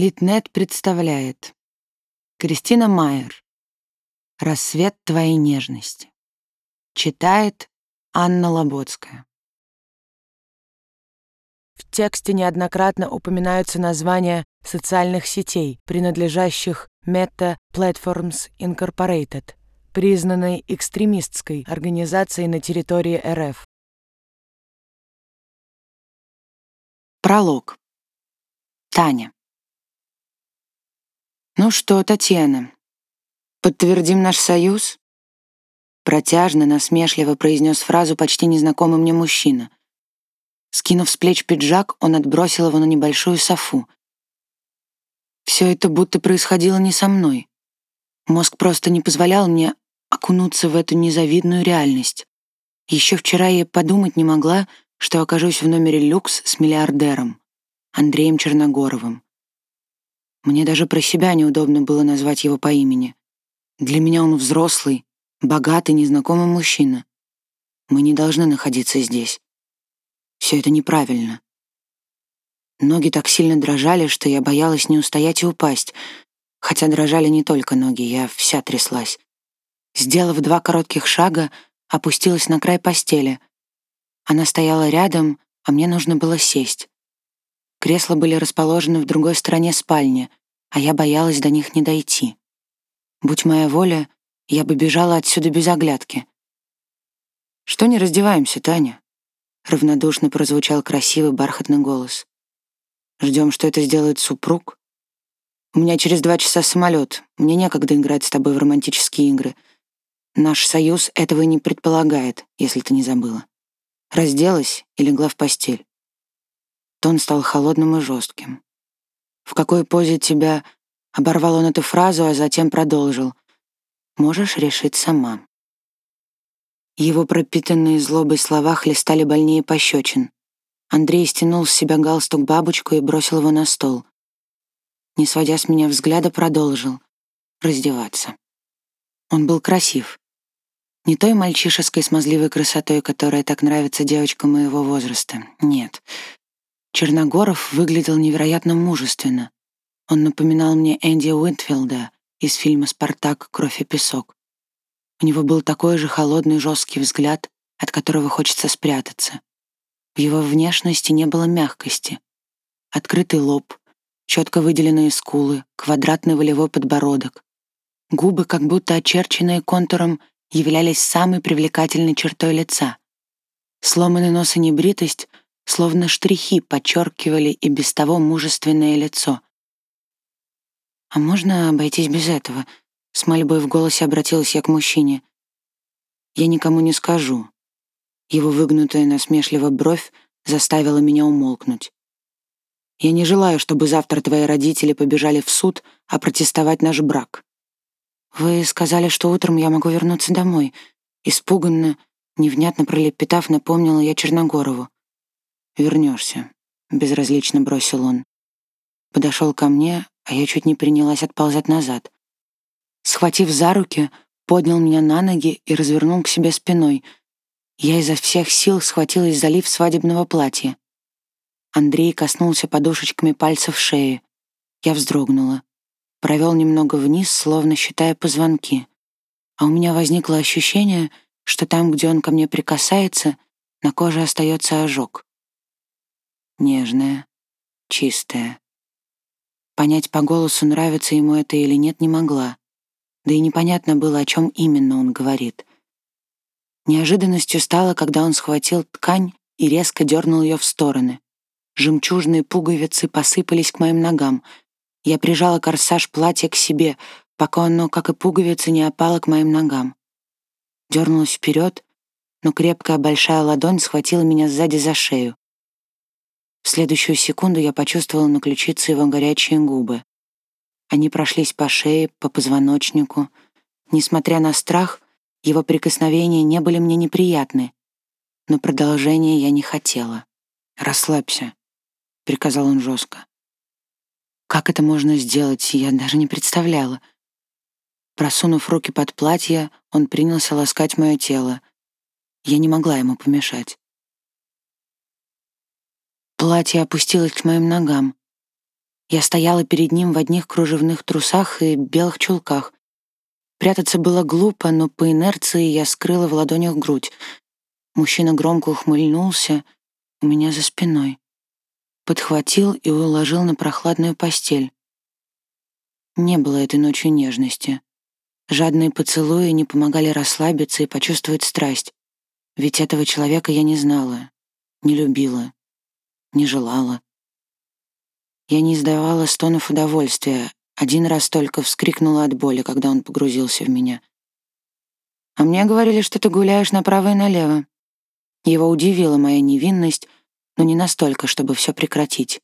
Литнет представляет Кристина Майер «Рассвет твоей нежности». Читает Анна Лоботская. В тексте неоднократно упоминаются названия социальных сетей, принадлежащих Meta Platforms Incorporated, признанной экстремистской организацией на территории РФ. Пролог. Таня. «Ну что, Татьяна, подтвердим наш союз?» Протяжно, насмешливо произнес фразу почти незнакомый мне мужчина. Скинув с плеч пиджак, он отбросил его на небольшую софу. Все это будто происходило не со мной. Мозг просто не позволял мне окунуться в эту незавидную реальность. Еще вчера я подумать не могла, что окажусь в номере люкс с миллиардером, Андреем Черногоровым. Мне даже про себя неудобно было назвать его по имени. Для меня он взрослый, богатый, незнакомый мужчина. Мы не должны находиться здесь. Все это неправильно. Ноги так сильно дрожали, что я боялась не устоять и упасть. Хотя дрожали не только ноги, я вся тряслась. Сделав два коротких шага, опустилась на край постели. Она стояла рядом, а мне нужно было сесть. Кресла были расположены в другой стороне спальни, а я боялась до них не дойти. Будь моя воля, я бы бежала отсюда без оглядки. «Что не раздеваемся, Таня?» Равнодушно прозвучал красивый бархатный голос. «Ждем, что это сделает супруг? У меня через два часа самолет. Мне некогда играть с тобой в романтические игры. Наш союз этого и не предполагает, если ты не забыла. Разделась и легла в постель. Тон стал холодным и жестким. «В какой позе тебя...» Оборвал он эту фразу, а затем продолжил. «Можешь решить сама». Его пропитанные злобой слова хлестали больнее пощечин. Андрей стянул с себя галстук бабочку и бросил его на стол. Не сводя с меня взгляда, продолжил. Раздеваться. Он был красив. Не той мальчишеской смазливой красотой, которая так нравится девочкам моего возраста. Нет. Черногоров выглядел невероятно мужественно. Он напоминал мне Энди Уинтфилда из фильма «Спартак. Кровь и песок». У него был такой же холодный жесткий взгляд, от которого хочется спрятаться. В его внешности не было мягкости. Открытый лоб, четко выделенные скулы, квадратный волевой подбородок. Губы, как будто очерченные контуром, являлись самой привлекательной чертой лица. Сломанный нос и небритость словно штрихи подчеркивали и без того мужественное лицо. «А можно обойтись без этого?» — с мольбой в голосе обратилась я к мужчине. «Я никому не скажу». Его выгнутая насмешливо бровь заставила меня умолкнуть. «Я не желаю, чтобы завтра твои родители побежали в суд, а протестовать наш брак». «Вы сказали, что утром я могу вернуться домой». Испуганно, невнятно пролепетав, напомнила я Черногорову. Вернешься, безразлично бросил он. Подошел ко мне, а я чуть не принялась отползать назад. Схватив за руки, поднял меня на ноги и развернул к себе спиной. Я изо всех сил схватилась за лиф свадебного платья. Андрей коснулся подушечками пальцев шеи. Я вздрогнула. Провел немного вниз, словно считая позвонки. А у меня возникло ощущение, что там, где он ко мне прикасается, на коже остается ожог нежная, чистая. Понять по голосу, нравится ему это или нет, не могла. Да и непонятно было, о чем именно он говорит. Неожиданностью стало, когда он схватил ткань и резко дернул ее в стороны. Жемчужные пуговицы посыпались к моим ногам. Я прижала корсаж платья к себе, пока оно, как и пуговицы, не опало к моим ногам. Дернулась вперед, но крепкая большая ладонь схватила меня сзади за шею. В следующую секунду я почувствовала на ключице его горячие губы. Они прошлись по шее, по позвоночнику. Несмотря на страх, его прикосновения не были мне неприятны, но продолжения я не хотела. «Расслабься», — приказал он жестко. Как это можно сделать, я даже не представляла. Просунув руки под платье, он принялся ласкать мое тело. Я не могла ему помешать. Платье опустилось к моим ногам. Я стояла перед ним в одних кружевных трусах и белых чулках. Прятаться было глупо, но по инерции я скрыла в ладонях грудь. Мужчина громко ухмыльнулся у меня за спиной. Подхватил и уложил на прохладную постель. Не было этой ночью нежности. Жадные поцелуи не помогали расслабиться и почувствовать страсть. Ведь этого человека я не знала, не любила, не желала. Я не издавала стонов удовольствия, один раз только вскрикнула от боли, когда он погрузился в меня. «А мне говорили, что ты гуляешь направо и налево». Его удивила моя невинность, но не настолько, чтобы все прекратить.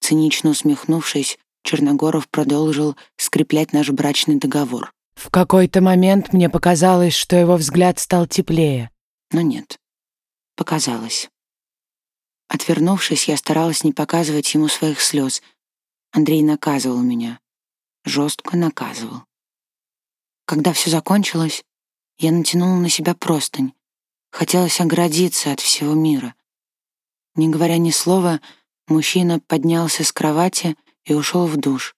Цинично усмехнувшись, Черногоров продолжил скреплять наш брачный договор. В какой-то момент мне показалось, что его взгляд стал теплее. Но нет, показалось. Отвернувшись, я старалась не показывать ему своих слез. Андрей наказывал меня. Жестко наказывал. Когда все закончилось, я натянула на себя простынь. Хотелось оградиться от всего мира. Не говоря ни слова, мужчина поднялся с кровати и ушел в душ.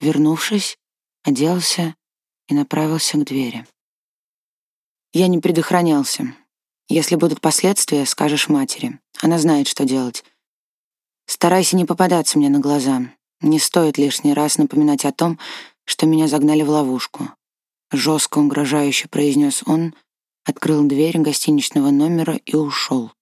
Вернувшись, оделся и направился к двери. Я не предохранялся. Если будут последствия, скажешь матери. Она знает, что делать. Старайся не попадаться мне на глаза. Не стоит лишний раз напоминать о том, что меня загнали в ловушку. Жестко угрожающе произнес он, открыл дверь гостиничного номера и ушел.